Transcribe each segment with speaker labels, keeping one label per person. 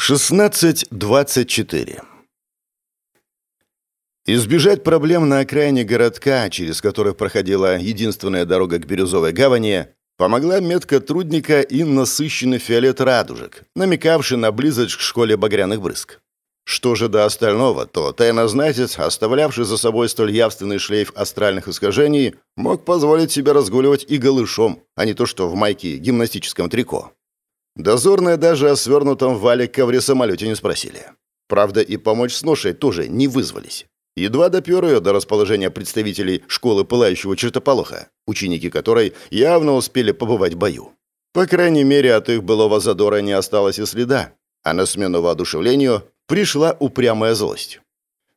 Speaker 1: 16.24 Избежать проблем на окраине городка, через который проходила единственная дорога к Бирюзовой гавани, помогла метка трудника и насыщенный фиолет радужек, намекавший на близость к школе багряных брызг. Что же до остального, то тайнознатец, оставлявший за собой столь явственный шлейф астральных искажений, мог позволить себе разгуливать и голышом, а не то что в майке гимнастическом трико. Дозорные даже о свернутом вале ковре самолете не спросили. Правда, и помочь с ношей тоже не вызвались. Едва допер ее до расположения представителей школы пылающего чертополоха, ученики которой явно успели побывать в бою. По крайней мере, от их былого задора не осталось и следа, а на смену воодушевлению пришла упрямая злость.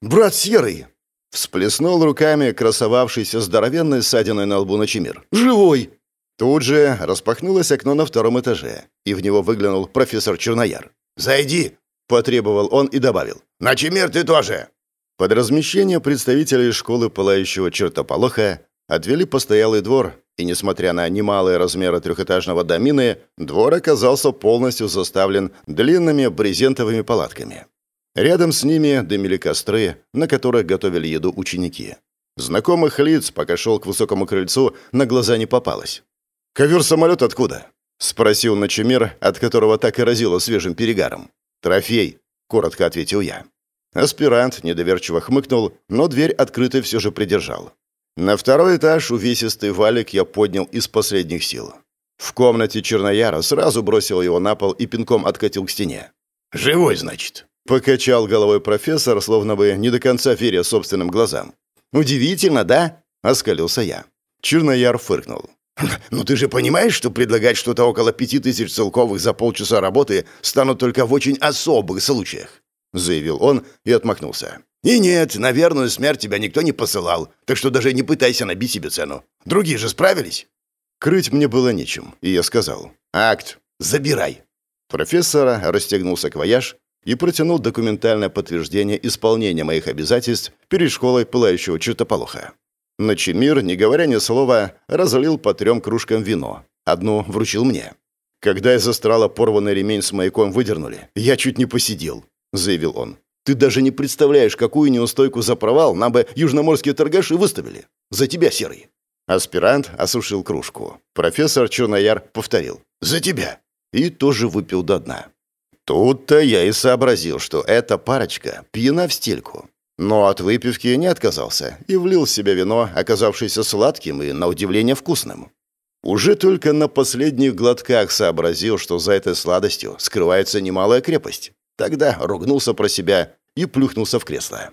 Speaker 1: «Брат Серый!» — всплеснул руками красовавшийся здоровенной ссадиной на лбу Ночемир. «Живой!» Тут же распахнулось окно на втором этаже, и в него выглянул профессор Чернояр.
Speaker 2: «Зайди!»
Speaker 1: — потребовал он и добавил.
Speaker 2: «Ночемир, ты тоже!»
Speaker 1: Под размещение представителей школы пылающего чертополоха отвели постоялый двор, и, несмотря на немалые размеры трехэтажного домины, двор оказался полностью заставлен длинными брезентовыми палатками. Рядом с ними дымили костры, на которых готовили еду ученики. Знакомых лиц, пока шел к высокому крыльцу, на глаза не попалось. «Ковер-самолет откуда?» — спросил Ночемир, от которого так и разило свежим перегаром. «Трофей», — коротко ответил я. Аспирант недоверчиво хмыкнул, но дверь открытой все же придержал. На второй этаж увесистый валик я поднял из последних сил. В комнате Чернояра сразу бросил его на пол и пинком откатил к стене.
Speaker 2: «Живой, значит?»
Speaker 1: — покачал головой профессор, словно бы не до конца веря собственным глазам. «Удивительно, да?» — оскалился я. Чернояр фыркнул.
Speaker 2: «Ну ты же понимаешь, что предлагать что-то около пяти тысяч целковых за полчаса работы станут только в очень особых случаях заявил он и отмахнулся. «И нет, на верную смерть тебя никто не посылал, так что даже не пытайся набить себе цену. Другие же справились».
Speaker 1: Крыть мне было нечем, и я сказал. «Акт, забирай». Профессор расстегнул саквояж и протянул документальное подтверждение исполнения моих обязательств перед школой пылающего чертополоха. Начемир, не говоря ни слова, разлил по трем кружкам вино. Одну вручил мне. Когда из астрала порванный ремень с маяком выдернули, я чуть не посидел заявил он. «Ты даже не представляешь, какую неустойку за провал нам бы южноморские торгаши выставили. За тебя, Серый». Аспирант осушил кружку. Профессор Чернояр повторил. «За тебя!» И тоже выпил до дна. Тут-то я и сообразил, что эта парочка пьяна в стельку. Но от выпивки не отказался и влил в себя вино, оказавшееся сладким и, на удивление, вкусным. Уже только на последних глотках сообразил, что за этой сладостью скрывается немалая крепость. Тогда ругнулся про себя и плюхнулся в кресло.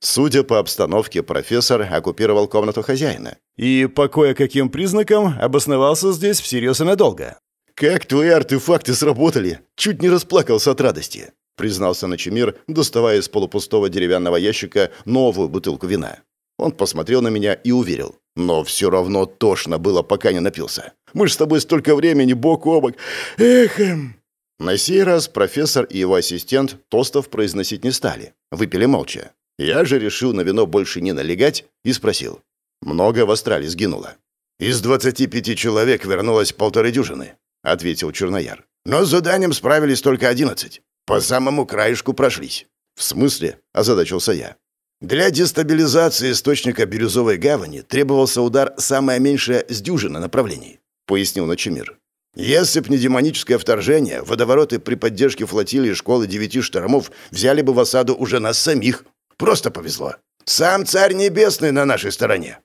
Speaker 1: Судя по обстановке, профессор оккупировал комнату хозяина. И по кое-каким признакам обосновался здесь всерьез и надолго. «Как твои артефакты сработали? Чуть не расплакался от радости», признался Ночемир, доставая из полупустого деревянного ящика новую бутылку вина. Он посмотрел на меня и уверил. «Но все равно тошно было, пока не напился. Мы ж с тобой столько времени бок о бок. Эх, эм. На сей раз профессор и его ассистент тостов произносить не стали, выпили молча. Я же решил на вино больше не налегать и спросил. «Много в Австралии сгинуло?»
Speaker 2: «Из двадцати пяти человек вернулось полторы дюжины», — ответил Чернояр. «Но с заданием справились только одиннадцать. По самому краешку прошлись».
Speaker 1: «В смысле?» — озадачился я.
Speaker 2: Для дестабилизации источника Бирюзовой гавани требовался удар самое меньшее с дюжины направлений, пояснил Ночемир. Если б не демоническое вторжение, водовороты при поддержке флотилии школы девяти штормов взяли бы в осаду уже нас самих. Просто повезло. Сам царь небесный на нашей стороне.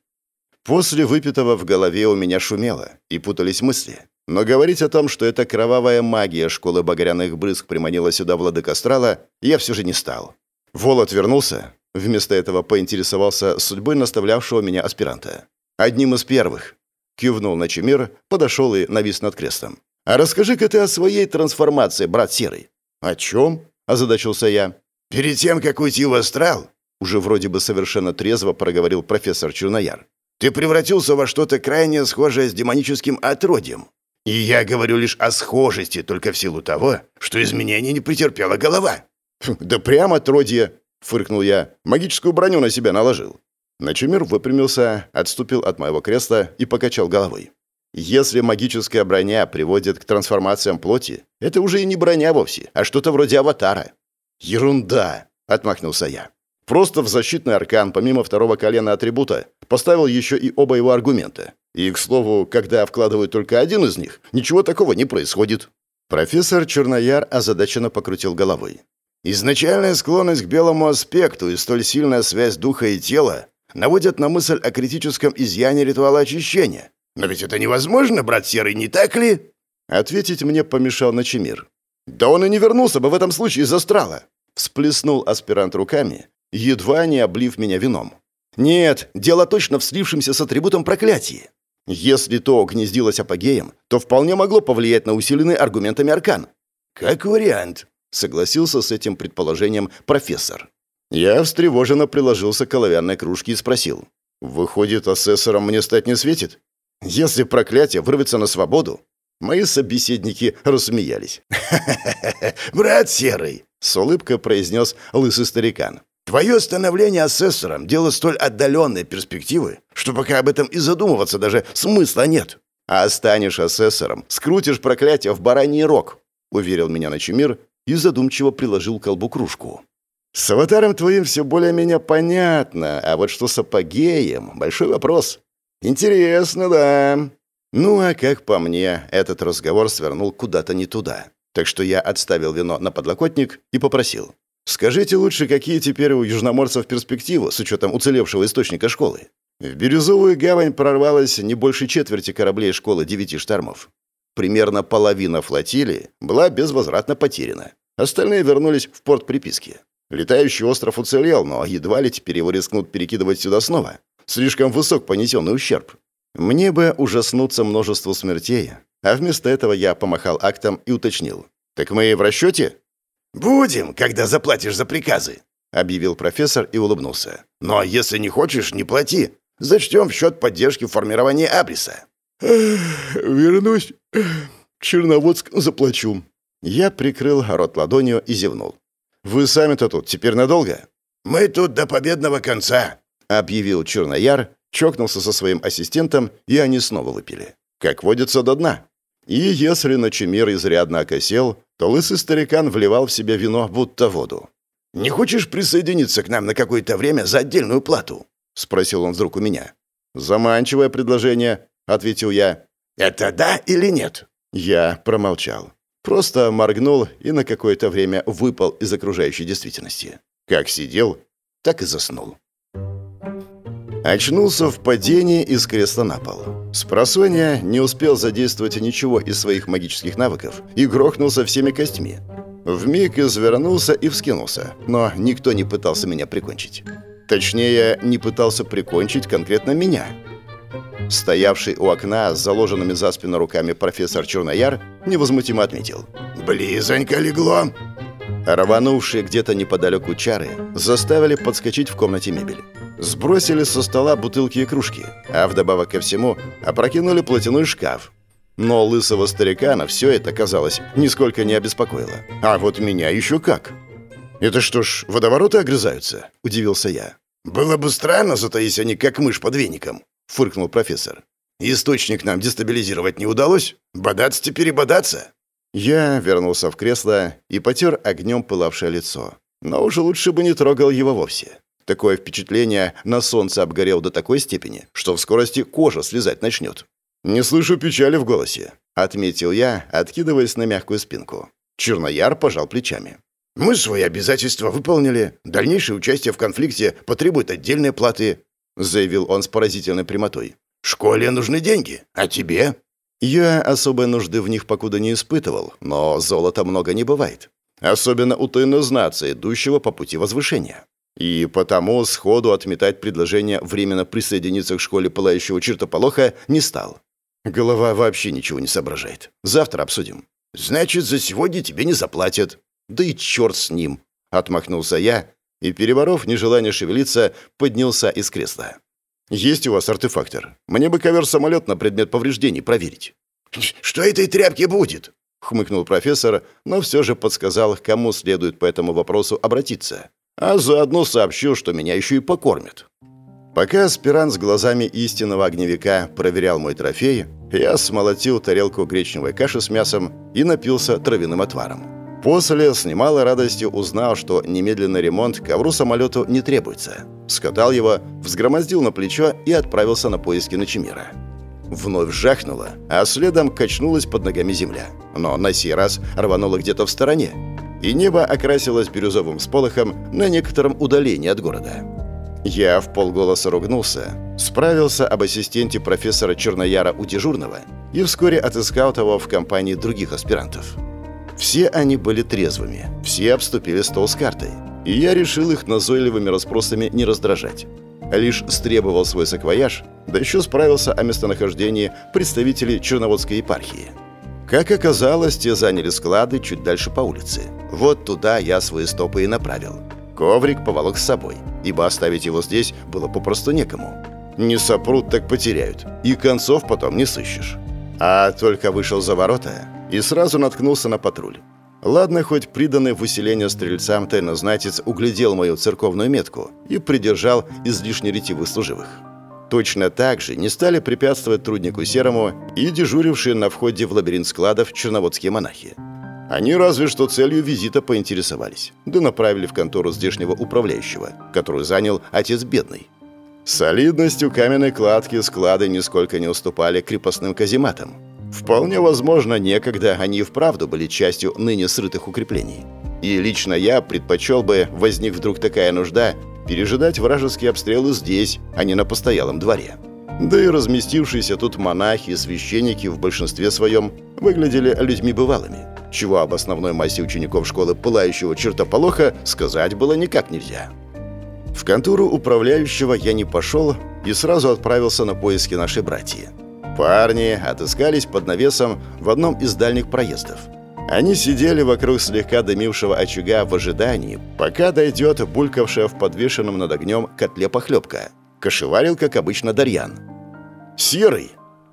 Speaker 1: После выпитого в голове у меня шумело, и путались мысли. Но говорить о том, что эта кровавая магия школы багряных брызг приманила сюда владыка Астрала, я все же не стал. Вол отвернулся. Вместо этого поинтересовался судьбой наставлявшего меня аспиранта. Одним из первых. Кивнул на Чемир, подошел и навис над крестом. «А расскажи-ка ты о своей трансформации, брат Серый». «О чем?» – озадачился я.
Speaker 2: «Перед тем, как уйти в астрал», – уже вроде бы совершенно трезво проговорил профессор Чернояр, «ты превратился во что-то крайне схожее с демоническим отродьем. И я говорю лишь о схожести только в силу того, что изменений не претерпела голова».
Speaker 1: «Да прямо отродье», – фыркнул я, – «магическую броню на себя наложил». Начумир выпрямился, отступил от моего кресла и покачал головой. Если магическая броня приводит к трансформациям плоти, это уже и не броня вовсе, а что-то вроде аватара. Ерунда, отмахнулся я. Просто в защитный аркан, помимо второго колена атрибута, поставил еще и оба его аргумента. И, к слову, когда вкладывают только один из них, ничего такого не происходит. Профессор Чернояр озадаченно покрутил головой. Изначальная склонность к белому аспекту и столь сильная связь духа и тела наводят на мысль о критическом изъяне ритуала очищения.
Speaker 2: Но ведь это невозможно, брат Серый, не так ли?
Speaker 1: Ответить мне помешал Ночемир. Да он и не вернулся бы в этом случае из астрала. Всплеснул аспирант руками едва не облив меня вином. Нет, дело точно в слившемся с атрибутом проклятии. Если то гнездилось апогеем, то вполне могло повлиять на усиленный аргументами аркан.
Speaker 2: «Как вариант», — согласился с этим предположением профессор.
Speaker 1: Я встревоженно приложился к оловянной кружке и спросил. «Выходит, асессором мне стать не светит? Если проклятие вырвется на свободу?» Мои собеседники рассмеялись.
Speaker 2: «Брат Серый!»
Speaker 1: — с улыбкой произнес лысый старикан.
Speaker 2: Твое становление асессором – дело столь отдаленной перспективы, что пока об этом и задумываться даже смысла нет.
Speaker 1: А станешь асессором, скрутишь проклятие в бараний рог, уверил меня Ночемир и задумчиво приложил к колбу кружку. С аватаром твоим все более-менее понятно, а вот что с апогеем – большой вопрос. Интересно, да. Ну, а как по мне, этот разговор свернул куда-то не туда. Так что я отставил вино на подлокотник и попросил. Скажите лучше, какие теперь у южноморцев перспективы с учетом уцелевшего источника школы? В Бирюзовую гавань прорвалось не больше четверти кораблей школы девяти штормов. Примерно половина флотилии была безвозвратно потеряна. Остальные вернулись в порт приписки. Летающий остров уцелел, но едва ли теперь его рискнут перекидывать сюда снова. Слишком высок понесенный ущерб. Мне бы ужаснуться множеству смертей, а вместо этого я помахал актом и уточнил. «Так мы в расчете?»
Speaker 2: «Будем, когда заплатишь за приказы», — объявил профессор и улыбнулся. «Но если не хочешь, не плати. Зачтем в счет поддержки формирования Абриса».
Speaker 1: «Вернусь. Черноводск заплачу». Я прикрыл рот ладонью и зевнул. «Вы сами-то тут теперь надолго?»
Speaker 2: «Мы тут до победного конца», — объявил Чернояр, чокнулся со своим ассистентом, и они снова выпили.
Speaker 1: Как водится, до дна. И если Ночемир изрядно окосел, то лысый старикан вливал в себя вино, будто воду.
Speaker 2: «Не хочешь присоединиться к нам на какое-то время за отдельную плату?»
Speaker 1: — спросил он вдруг у меня. «Заманчивое предложение», — ответил я.
Speaker 2: «Это да или нет?»
Speaker 1: Я промолчал. Просто моргнул и на какое-то время выпал из окружающей действительности. Как сидел, так и заснул. Очнулся в падении из кресла на пол. Спросонья не успел задействовать ничего из своих магических навыков и грохнулся всеми костьми. Вмиг извернулся и вскинулся, но никто не пытался меня прикончить. Точнее, не пытался прикончить конкретно меня. Стоявший у окна с заложенными за спину руками профессор Чернояр невозмутимо отметил.
Speaker 2: «Близонько легло!»
Speaker 1: Рванувшие где-то неподалеку чары заставили подскочить в комнате мебель. Сбросили со стола бутылки и кружки, а вдобавок ко всему опрокинули платяной шкаф. Но лысого старикана все это, казалось, нисколько не обеспокоило. А вот меня еще как. «Это что ж, водовороты огрызаются?» – удивился я.
Speaker 2: «Было бы странно, затаись они как мышь под веником», – фыркнул профессор. «Источник нам дестабилизировать не удалось. Бодаться теперь и бодаться».
Speaker 1: Я вернулся в кресло и потер огнем пылавшее лицо. Но уже лучше бы не трогал его вовсе. Такое впечатление на солнце обгорел до такой степени, что в скорости кожа слезать начнет. «Не слышу печали в голосе», — отметил я, откидываясь на мягкую спинку. Чернояр пожал плечами.
Speaker 2: «Мы свои обязательства выполнили. Дальнейшее участие в конфликте потребует отдельной платы», — заявил он с поразительной прямотой. «Школе нужны деньги, а тебе?»
Speaker 1: Я особой нужды в них покуда не испытывал, но золота много не бывает. Особенно у знаться, идущего по пути возвышения. И потому сходу отметать предложение временно присоединиться к школе пылающего чертополоха не стал. Голова вообще ничего не соображает. Завтра обсудим.
Speaker 2: Значит, за сегодня тебе не заплатят.
Speaker 1: Да и черт с ним. Отмахнулся я и, переборов нежелание шевелиться, поднялся из кресла. «Есть у вас артефактор? Мне бы ковер-самолет на предмет повреждений проверить».
Speaker 2: «Что этой тряпки будет?»
Speaker 1: — хмыкнул профессор, но все же подсказал, кому следует по этому вопросу обратиться а заодно сообщил, что меня еще и покормят. Пока аспирант с глазами истинного огневика проверял мой трофей, я смолотил тарелку гречневой каши с мясом и напился травяным отваром. После с немалой радостью узнал, что немедленный ремонт ковру самолету не требуется. Скатал его, взгромоздил на плечо и отправился на поиски Ночемира. Вновь жахнуло, а следом качнулась под ногами земля. Но на сей раз рвануло где-то в стороне, и небо окрасилось бирюзовым сполохом на некотором удалении от города. Я в полголоса ругнулся, справился об ассистенте профессора Чернояра у дежурного и вскоре отыскал того в компании других аспирантов. Все они были трезвыми, все обступили стол с картой, и я решил их назойливыми расспросами не раздражать. Лишь стребовал свой саквояж, да еще справился о местонахождении представителей Черноводской епархии. Как оказалось, те заняли склады чуть дальше по улице. Вот туда я свои стопы и направил. Коврик поволок с собой, ибо оставить его здесь было попросту некому. Не сопрут, так потеряют, и концов потом не сыщешь. А только вышел за ворота и сразу наткнулся на патруль. Ладно, хоть приданный в усиление стрельцам тайнознатец углядел мою церковную метку и придержал излишне ретивых служивых. Точно так же не стали препятствовать труднику Серому и дежурившие на входе в лабиринт складов черноводские монахи. Они разве что целью визита поинтересовались, да направили в контору здешнего управляющего, которую занял отец бедный. Солидностью каменной кладки склады нисколько не уступали крепостным казематам. Вполне возможно, некогда они и вправду были частью ныне срытых укреплений. И лично я предпочел бы, возник вдруг такая нужда, пережидать вражеские обстрелы здесь, а не на постоялом дворе. Да и разместившиеся тут монахи и священники в большинстве своем выглядели людьми бывалыми чего об основной массе учеников школы пылающего чертополоха сказать было никак нельзя. В контору управляющего я не пошел и сразу отправился на поиски нашей братьи. Парни отыскались под навесом в одном из дальних проездов. Они сидели вокруг слегка дымившего очага в ожидании, пока дойдет булькавшая в подвешенном над огнем котле похлебка. Кошеварил, как обычно, Дарьян. «Серый!»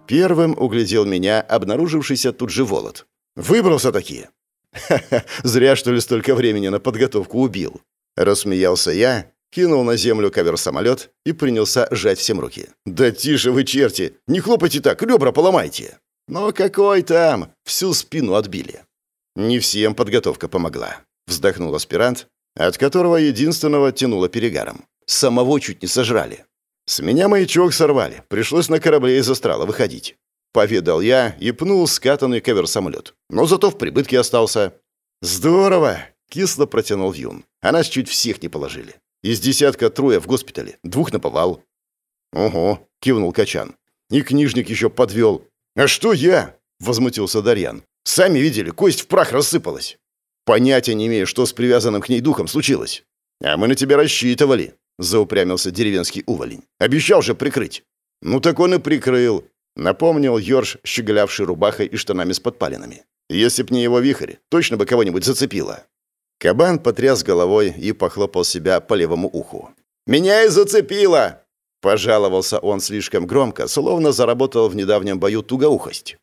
Speaker 1: Первым углядел меня обнаружившийся тут же Волод. Выбрался таки. Ха-ха, зря что ли столько времени на подготовку убил. Рассмеялся я, кинул на землю ковер-самолет и принялся сжать всем руки. «Да тише вы, черти! Не хлопайте так, ребра поломайте!» «Но какой там? Всю спину отбили». «Не всем подготовка помогла», — вздохнул аспирант, от которого единственного тянуло перегаром. «Самого чуть не сожрали. С меня маячок сорвали, пришлось на корабле из астрала выходить. Поведал я и пнул скатанный ковер-самолет. Но зато в прибытке остался. «Здорово!» — кисло протянул Юн. А нас чуть всех не положили. Из десятка трое в госпитале, двух наповал. «Ого!» — кивнул Качан. «И книжник еще подвел». «А что я?» — возмутился Дарьян. «Сами видели, кость в прах рассыпалась. Понятия не имею, что с привязанным к ней духом случилось. А мы на тебя рассчитывали», — заупрямился деревенский уволень. «Обещал же прикрыть». «Ну так он и прикрыл. Напомнил Йорш, щеголявший рубахой и штанами с подпалинами. Если б не его вихрь, точно бы кого-нибудь зацепило. Кабан потряс головой и похлопал себя по левому уху. «Меня и зацепило!» Пожаловался он слишком громко, словно заработал в недавнем бою тугоухость.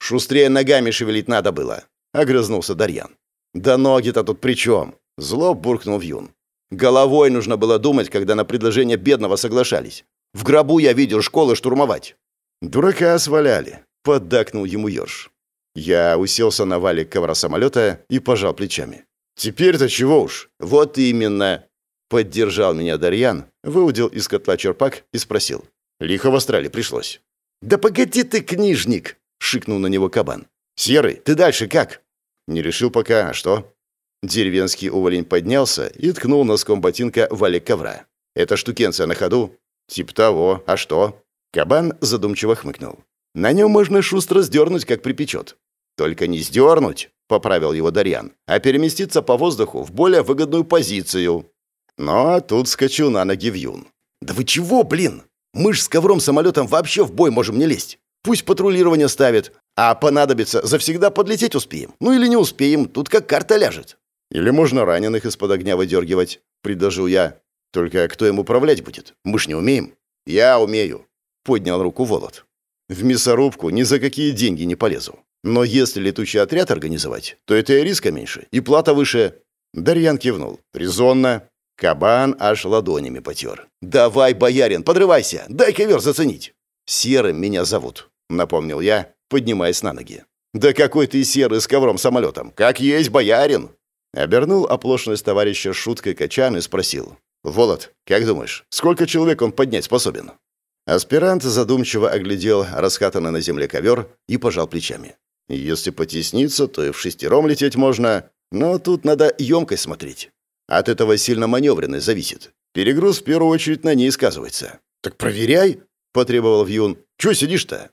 Speaker 1: «Шустрее ногами шевелить надо было», — огрызнулся Дарьян. «Да ноги-то тут при чем?» — зло буркнул Вьюн. «Головой нужно было думать, когда на предложение бедного соглашались. В гробу я видел школы штурмовать. «Дурака сваляли», — поддакнул ему Ёрш. Я уселся на валик ковра самолета и пожал плечами. «Теперь-то чего уж?» «Вот именно!» Поддержал меня Дарьян, выудил из котла черпак и спросил. «Лихо в Австралии пришлось». «Да погоди ты, книжник!» — шикнул на него кабан. «Серый, ты дальше как?» «Не решил пока, а что?» Деревенский уволень поднялся и ткнул носком ботинка валик ковра. «Это штукенция на ходу?» «Тип того. А что?» Кабан задумчиво хмыкнул. «На нем можно шустро сдернуть, как припечет». «Только не сдернуть», — поправил его Дарьян, «а переместиться по воздуху в более выгодную позицию». Ну, а тут скачу на ноги Вьюн. «Да вы чего, блин? Мы ж с ковром-самолетом вообще в бой можем не лезть. Пусть патрулирование ставит, а понадобится, завсегда подлететь успеем. Ну или не успеем, тут как карта ляжет». «Или можно раненых из-под огня выдергивать», — предложил я. «Только кто им управлять будет? Мы ж не умеем». «Я умею поднял руку Волод. В мясорубку ни за какие деньги не полезу. Но если летучий отряд организовать, то это и риска меньше, и плата выше. Дарьян кивнул. Резонно. Кабан аж ладонями потер. «Давай, боярин, подрывайся! Дай ковер заценить!» «Серым меня зовут», — напомнил я, поднимаясь на ноги. «Да какой ты серый с ковром-самолетом! Как есть боярин!» Обернул оплошность товарища шуткой качан и спросил. «Волод, как думаешь, сколько человек он поднять способен?» Аспирант задумчиво оглядел раскатанный на земле ковер и пожал плечами. «Если потесниться, то и в шестером лететь можно, но тут надо емкость смотреть. От этого сильно маневренность зависит. Перегруз в первую очередь на ней сказывается. «Так проверяй!» — потребовал Вьюн. «Чего сидишь-то?»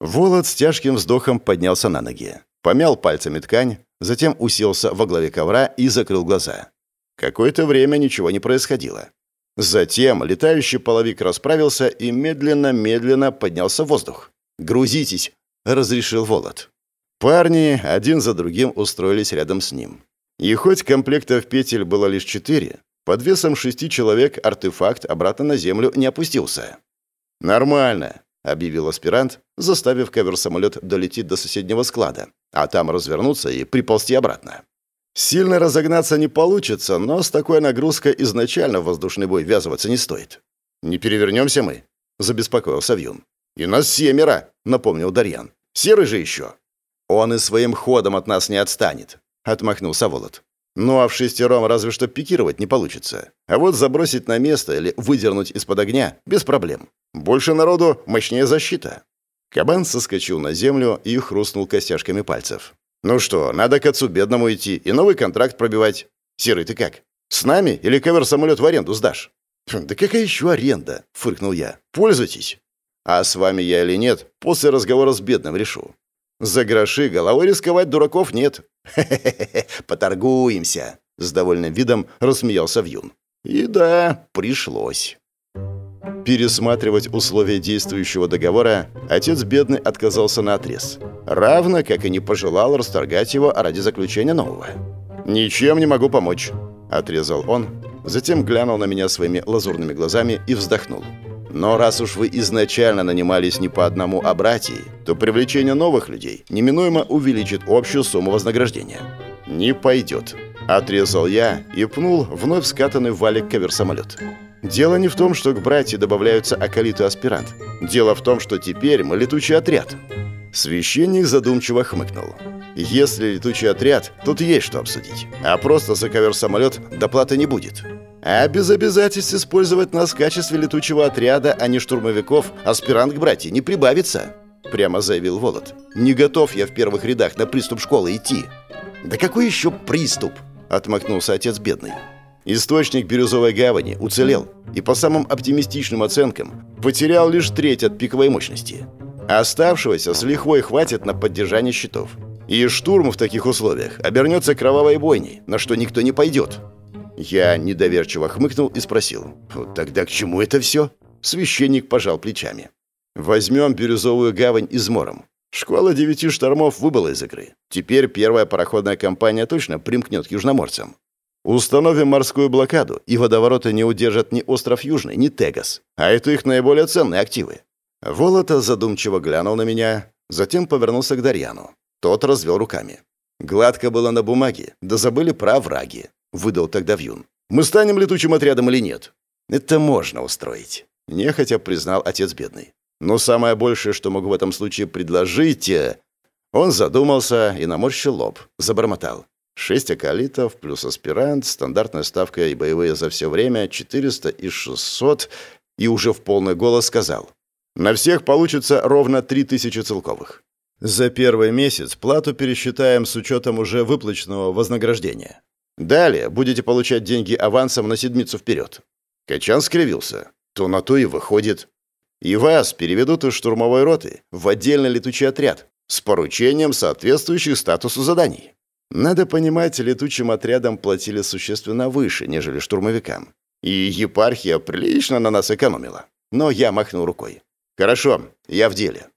Speaker 1: Волод с тяжким вздохом поднялся на ноги. Помял пальцами ткань, затем уселся во главе ковра и закрыл глаза. Какое-то время ничего не происходило. Затем летающий половик расправился и медленно-медленно поднялся в воздух. «Грузитесь!» — разрешил Волод. Парни один за другим устроились рядом с ним. И хоть комплектов петель было лишь четыре, под весом шести человек артефакт обратно на землю не опустился. «Нормально», — объявил аспирант, заставив кавер-самолет долететь до соседнего склада, а там развернуться и приползти обратно. Сильно разогнаться не получится, но с такой нагрузкой изначально в воздушный бой ввязываться не стоит. «Не перевернемся мы», — забеспокоился Вьюн. «И нас семеро», — напомнил Дарьян. «Серый же еще». «Он и своим ходом от нас не отстанет», — отмахнулся Волод. «Ну а в шестером разве что пикировать не получится. А вот забросить на место или выдернуть из-под огня — без проблем. Больше народу — мощнее защита». Кабан соскочил на землю и хрустнул костяшками пальцев. «Ну что, надо к отцу бедному идти и новый контракт пробивать. Серый, ты как? С нами или кавер-самолет в аренду сдашь?» «Да какая еще аренда?» — фыркнул я. «Пользуйтесь». «А с вами я или нет, после разговора с бедным решу. За гроши головой рисковать дураков нет. Хе-хе-хе, поторгуемся, с довольным видом рассмеялся Вьюн. И да, пришлось. Пересматривать условия действующего договора отец бедный отказался на отрез, равно как и не пожелал расторгать его ради заключения нового. «Ничем не могу помочь», — отрезал он, затем глянул на меня своими лазурными глазами и вздохнул. Но раз уж вы изначально нанимались не по одному, а братьей, то привлечение новых людей неминуемо увеличит общую сумму вознаграждения. Не пойдет. Отрезал я и пнул вновь скатанный валик кавер-самолет. Дело не в том, что к братьям добавляются акалит и аспирант. Дело в том, что теперь мы летучий отряд. Священник задумчиво хмыкнул. Если летучий отряд, тут есть что обсудить. А просто за кавер-самолет доплаты не будет. А без обязательств использовать нас в качестве летучего отряда, а не штурмовиков, аспирант к братья не прибавится», — прямо заявил Волод. «Не готов я в первых рядах на приступ школы идти». «Да какой еще приступ?» — отмахнулся отец бедный. Источник Бирюзовой гавани уцелел и, по самым оптимистичным оценкам, потерял лишь треть от пиковой мощности. Оставшегося с лихвой хватит на поддержание щитов. И штурм в таких условиях обернется кровавой бойней, на что никто не пойдет. Я недоверчиво хмыкнул и спросил. «Тогда к чему это все?» Священник пожал плечами. «Возьмем Бирюзовую гавань измором. Школа девяти штормов выбыла из игры. Теперь первая пароходная компания точно примкнет к южноморцам. Установим морскую блокаду, и водовороты не удержат ни остров Южный, ни Тегас. А это их наиболее ценные активы». Волота задумчиво глянул на меня, затем повернулся к Дарьяну. Тот развел руками. Гладко было на бумаге, да забыли про враги. — выдал тогда Вьюн. «Мы станем летучим отрядом или нет?» «Это можно устроить», — нехотя признал отец бедный. «Но самое большее, что могу в этом случае предложить...» э, Он задумался и наморщил лоб, забормотал. «Шесть акалитов плюс аспирант, стандартная ставка и боевые за все время, 400 и 600...» И уже в полный голос сказал. «На всех получится ровно 3000 целковых. За первый месяц плату пересчитаем с учетом уже выплаченного вознаграждения. Далее будете получать деньги авансом на седмицу вперед». Качан скривился. «То на то и выходит. И вас переведут из штурмовой роты в отдельный летучий отряд с поручением, соответствующих статусу заданий. Надо понимать, летучим отрядам платили существенно выше, нежели штурмовикам. И епархия прилично на нас экономила. Но я махнул рукой. «Хорошо, я в деле».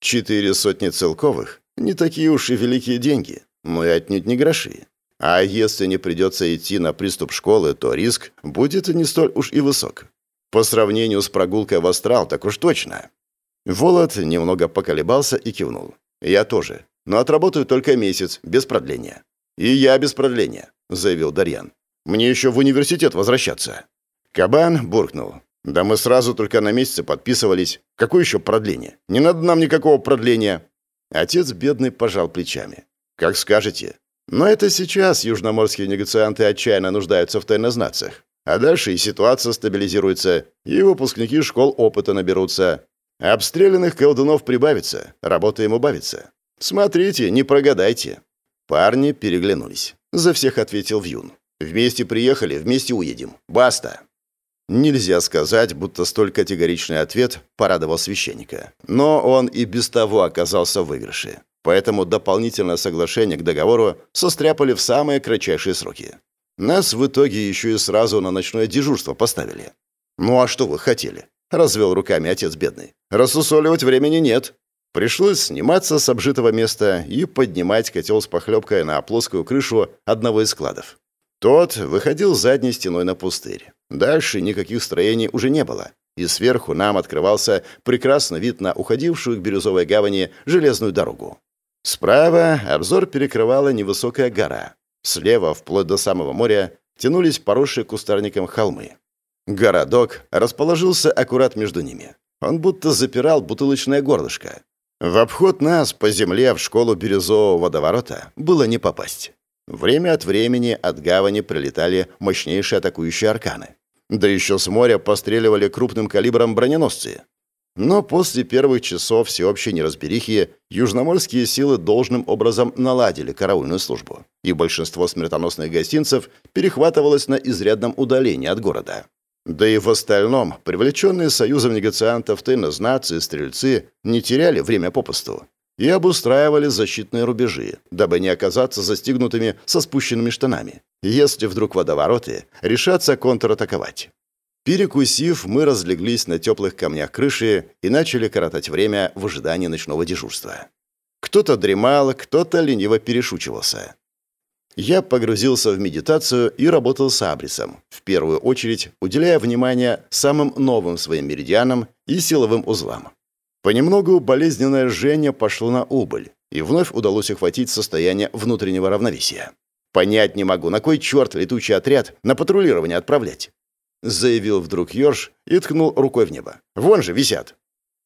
Speaker 1: Четыре сотни целковых — не такие уж и великие деньги, но и отнюдь не гроши. А если не придется идти на приступ школы, то риск будет не столь уж и высок. По сравнению с прогулкой в астрал, так уж точно. Волод немного поколебался и кивнул. «Я тоже. Но отработаю только месяц, без продления». «И я без продления», — заявил Дарьян. Мне еще в университет возвращаться». Кабан буркнул. «Да мы сразу только на месяце подписывались. Какое еще продление? Не надо нам никакого продления». Отец бедный пожал плечами. «Как скажете. Но это сейчас южноморские негацианты отчаянно нуждаются в тайнознацах. А дальше и ситуация стабилизируется, и выпускники школ опыта наберутся. Обстрелянных колдунов прибавится, работа им убавится. Смотрите, не прогадайте». Парни переглянулись. За всех ответил Вьюн. «Вместе приехали, вместе уедем. Баста!» Нельзя сказать, будто столь категоричный ответ порадовал священника. Но он и без того оказался в выигрыше. Поэтому дополнительное соглашение к договору состряпали в самые кратчайшие сроки. Нас в итоге еще и сразу на ночное дежурство поставили. «Ну а что вы хотели?» — развел руками отец бедный. «Рассусоливать времени нет». Пришлось сниматься с обжитого места и поднимать котел с похлебкой на плоскую крышу одного из складов. Тот выходил задней стеной на пустырь. Дальше никаких строений уже не было, и сверху нам открывался прекрасный вид на уходившую к Бирюзовой гавани железную дорогу. Справа обзор перекрывала невысокая гора. Слева, вплоть до самого моря, тянулись поросшие кустарником холмы. Городок расположился аккурат между ними. Он будто запирал бутылочное горлышко. В обход нас по земле в школу бирюзового водоворота было не попасть. Время от времени от гавани прилетали мощнейшие атакующие арканы. Да еще с моря постреливали крупным калибром броненосцы. Но после первых часов всеобщей неразберихи южноморские силы должным образом наладили караульную службу, и большинство смертоносных гостинцев перехватывалось на изрядном удалении от города. Да и в остальном привлеченные союзом негациантов тайнознатцы и стрельцы не теряли время попусту и обустраивали защитные рубежи, дабы не оказаться застигнутыми со спущенными штанами, если вдруг водовороты решатся контратаковать. Перекусив, мы разлеглись на теплых камнях крыши и начали коротать время в ожидании ночного дежурства. Кто-то дремал, кто-то лениво перешучивался. Я погрузился в медитацию и работал с абрисом, в первую очередь уделяя внимание самым новым своим меридианам и силовым узлам. Понемногу болезненное жжение пошло на убыль, и вновь удалось охватить состояние внутреннего равновесия. «Понять не могу, на кой черт летучий отряд на патрулирование отправлять?» Заявил вдруг Йорш и ткнул рукой в небо. «Вон же висят!»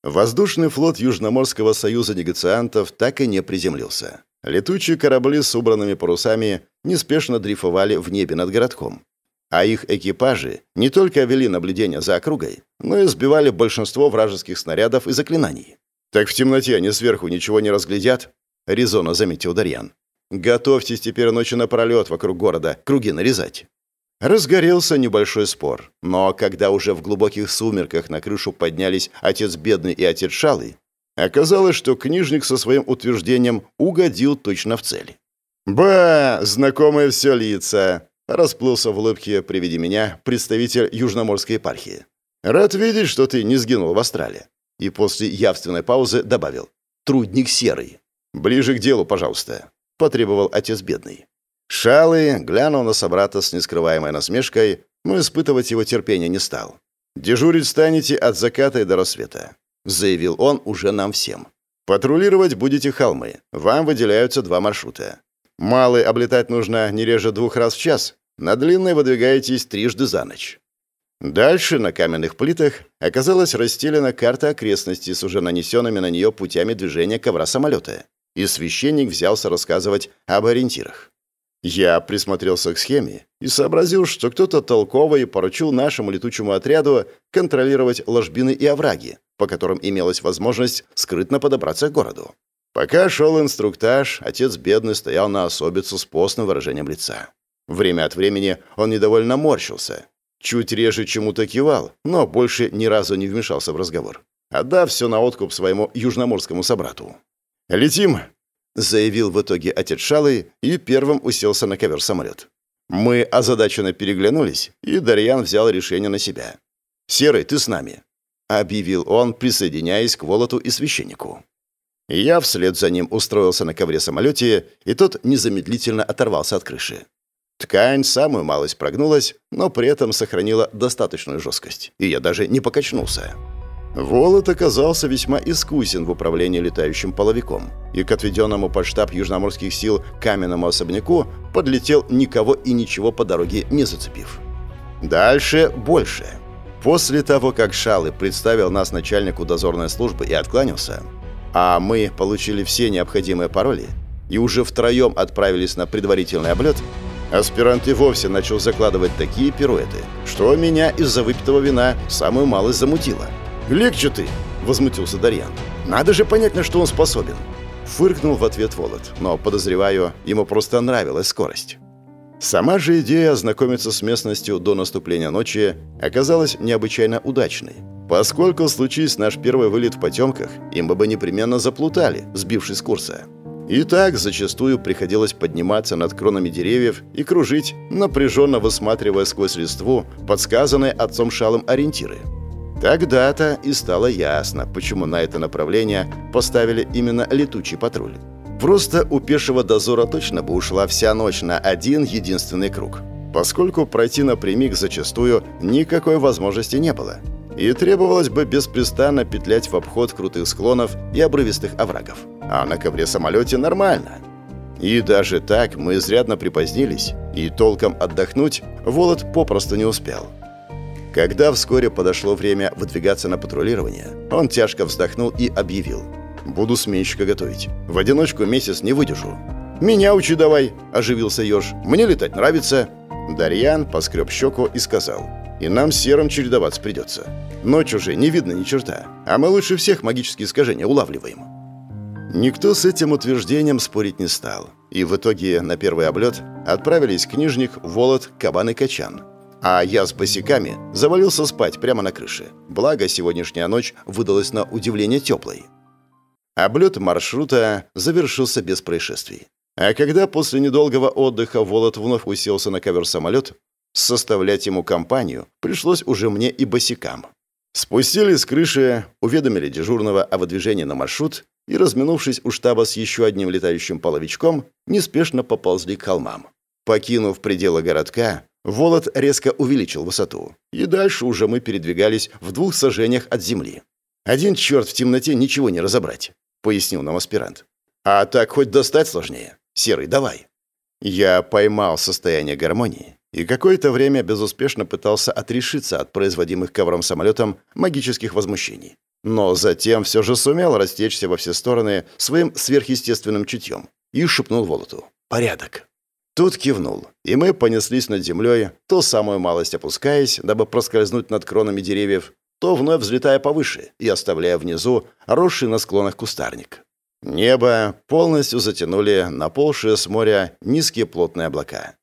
Speaker 1: Воздушный флот Южноморского союза негациантов так и не приземлился. Летучие корабли с убранными парусами неспешно дрейфовали в небе над городком а их экипажи не только вели наблюдение за округой, но и сбивали большинство вражеских снарядов и заклинаний. «Так в темноте они сверху ничего не разглядят?» — резонно заметил Дарьян. «Готовьтесь теперь ночью напролет вокруг города, круги нарезать». Разгорелся небольшой спор, но когда уже в глубоких сумерках на крышу поднялись отец бедный и отец шалый, оказалось, что книжник со своим утверждением угодил точно в цель. «Ба, знакомые все лица!» Расплылся в улыбке при виде меня представитель Южноморской епархии. «Рад видеть, что ты не сгинул в Австралии». И после явственной паузы добавил. «Трудник серый». «Ближе к делу, пожалуйста», — потребовал отец бедный. Шалый глянул на собрата с нескрываемой насмешкой, но испытывать его терпение не стал. «Дежурить станете от заката и до рассвета», — заявил он уже нам всем. «Патрулировать будете холмы. Вам выделяются два маршрута. Малый облетать нужно не реже двух раз в час, на длинной выдвигаетесь трижды за ночь. Дальше на каменных плитах оказалась расстелена карта окрестностей с уже нанесенными на нее путями движения ковра самолета, и священник взялся рассказывать об ориентирах. Я присмотрелся к схеме и сообразил, что кто-то толковый поручил нашему летучему отряду контролировать ложбины и овраги, по которым имелась возможность скрытно подобраться к городу. Пока шел инструктаж, отец бедный стоял на особицу с постным выражением лица. Время от времени он недовольно морщился. Чуть реже чему-то кивал, но больше ни разу не вмешался в разговор, отдав все на откуп своему южноморскому собрату. «Летим!» — заявил в итоге отец Шалый и первым уселся на ковер-самолет. Мы озадаченно переглянулись, и Дарьян взял решение на себя. «Серый, ты с нами», — объявил он, присоединяясь к Волоту и священнику. Я вслед за ним устроился на ковре-самолете, и тот незамедлительно оторвался от крыши. Ткань самую малость прогнулась, но при этом сохранила достаточную жесткость, и я даже не покачнулся. Волод оказался весьма искусен в управлении летающим половиком, и к отведенному под штаб Южноморских сил каменному особняку подлетел никого и ничего по дороге не зацепив. Дальше больше. После того, как Шалы представил нас начальнику дозорной службы и откланялся, а мы получили все необходимые пароли и уже втроем отправились на предварительный облет, аспирант и вовсе начал закладывать такие пируэты, что меня из-за выпитого вина самую малость замутило.
Speaker 2: «Легче ты!» — возмутился Дарьян. «Надо же понять, на что он способен!»
Speaker 1: Фыркнул в ответ Волод, но, подозреваю, ему просто нравилась скорость. Сама же идея ознакомиться с местностью до наступления ночи оказалась необычайно удачной, поскольку, случись наш первый вылет в потемках, им бы непременно заплутали, сбившись с курса. И так зачастую приходилось подниматься над кронами деревьев и кружить, напряженно высматривая сквозь листву подсказанные отцом шалом ориентиры. Тогда-то и стало ясно, почему на это направление поставили именно летучий патруль. Просто у пешего дозора точно бы ушла вся ночь на один единственный круг, поскольку пройти напрямик зачастую никакой возможности не было. И требовалось бы беспрестанно петлять в обход крутых склонов и обрывистых оврагов. А на ковре-самолете нормально. И даже так мы изрядно припозднились, и толком отдохнуть Волод попросту не успел. Когда вскоре подошло время выдвигаться на патрулирование, он тяжко вздохнул и объявил – Буду сменщика готовить. В одиночку месяц не выдержу. «Меня учи давай!» – оживился еж. «Мне летать нравится!» Дарьян поскреб щеку и сказал. «И нам серым чередоваться придется. Ночь уже не видно ни черта, а мы лучше всех магические искажения улавливаем». Никто с этим утверждением спорить не стал. И в итоге на первый облет отправились книжник, Волод, Кабан и Качан. А я с босиками завалился спать прямо на крыше. Благо, сегодняшняя ночь выдалась на удивление теплой. Облет маршрута завершился без происшествий. А когда после недолгого отдыха Волод вновь уселся на ковер-самолет, составлять ему компанию пришлось уже мне и босикам. Спустили с крыши, уведомили дежурного о выдвижении на маршрут и, разминувшись у штаба с еще одним летающим половичком, неспешно поползли к холмам. Покинув пределы городка, Волод резко увеличил высоту, и дальше уже мы передвигались в двух сажениях от земли. Один черт в темноте ничего не разобрать. — пояснил нам аспирант. «А так хоть достать сложнее. Серый, давай». Я поймал состояние гармонии и какое-то время безуспешно пытался отрешиться от производимых ковром самолетом магических возмущений. Но затем все же сумел растечься во все стороны своим сверхъестественным чутьем и шепнул Волоту «Порядок». Тут кивнул, и мы понеслись над землей, то самую малость опускаясь, дабы проскользнуть над кронами деревьев, то вновь взлетая повыше и оставляя внизу росший на склонах кустарник. Небо полностью затянули наползшие с моря низкие плотные облака.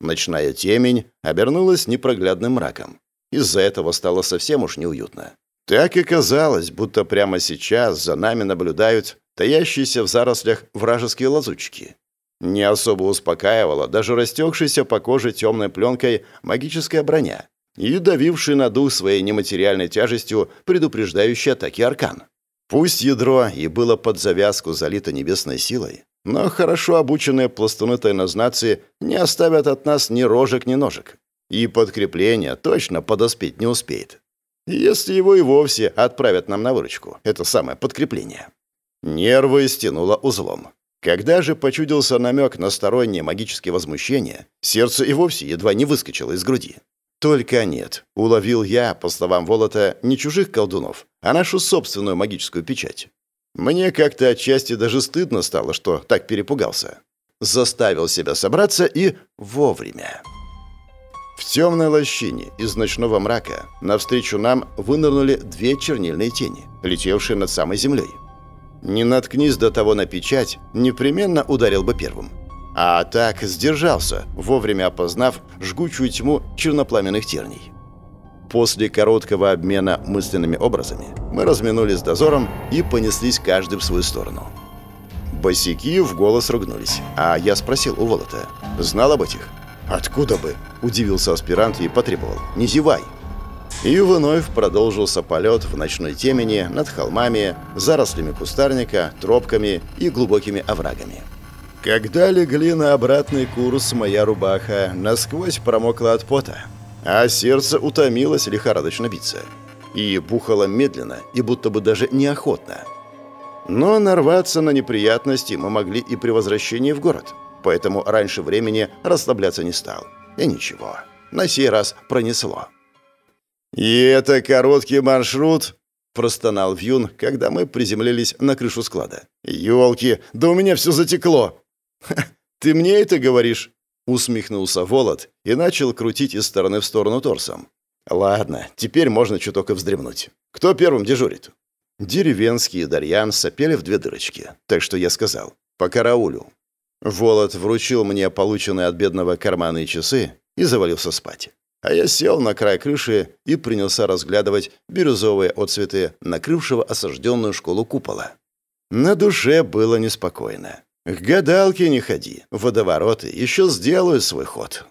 Speaker 1: Ночная темень обернулась непроглядным мраком. Из-за этого стало совсем уж неуютно. Так и казалось, будто прямо сейчас за нами наблюдают таящиеся в зарослях вражеские лазутчики. Не особо успокаивала даже растекшаяся по коже темной пленкой магическая броня, и давивший на дух своей нематериальной тяжестью предупреждающий атаки аркан. Пусть ядро и было под завязку залито небесной силой, но хорошо обученные пластуны тайнознации не оставят от нас ни рожек, ни ножек. И подкрепление точно подоспеть не успеет. Если его и вовсе отправят нам на выручку, это самое подкрепление. Нервы стянуло узлом. Когда же почудился намек на стороннее магические возмущения, сердце и вовсе едва не выскочило из груди. Только нет. Уловил я, по словам Волота, не чужих колдунов, а нашу собственную магическую печать. Мне как-то отчасти даже стыдно стало, что так перепугался. Заставил себя собраться и вовремя. В темной лощине из ночного мрака навстречу нам вынырнули две чернильные тени, летевшие над самой землей. Не наткнись до того на печать, непременно ударил бы первым. А так сдержался, вовремя опознав жгучую тьму чернопламенных терней. После короткого обмена мысленными образами мы разминулись с дозором и понеслись каждый в свою сторону. Босики в голос ругнулись, а я спросил у Волота. «Знал об этих?» «Откуда бы?» – удивился аспирант и потребовал. «Не зевай!» И вновь продолжился полет в ночной темени над холмами, зарослями кустарника, тропками и глубокими оврагами. Когда легли на обратный курс, моя рубаха насквозь промокла от пота, а сердце утомилось лихорадочно биться. и бухало медленно и будто бы даже неохотно. Но нарваться на неприятности мы могли и при возвращении в город, поэтому раньше времени расслабляться не стал. И ничего, на сей раз пронесло. «И это короткий маршрут?» – простонал Вьюн, когда мы приземлились на крышу склада. «Елки, да у меня все затекло!» «Ты мне это говоришь?» – усмехнулся Волод и начал крутить из стороны в сторону торсом. «Ладно, теперь можно чуток и вздремнуть. Кто первым дежурит?» Деревенский и Дарьян сопели в две дырочки, так что я сказал «по караулю». Волод вручил мне полученные от бедного карманные часы и завалился спать. А я сел на край крыши и принялся разглядывать бирюзовые отцветы накрывшего осажденную школу купола. На душе было неспокойно. К гадалке не ходи, водовороты еще сделают свой ход.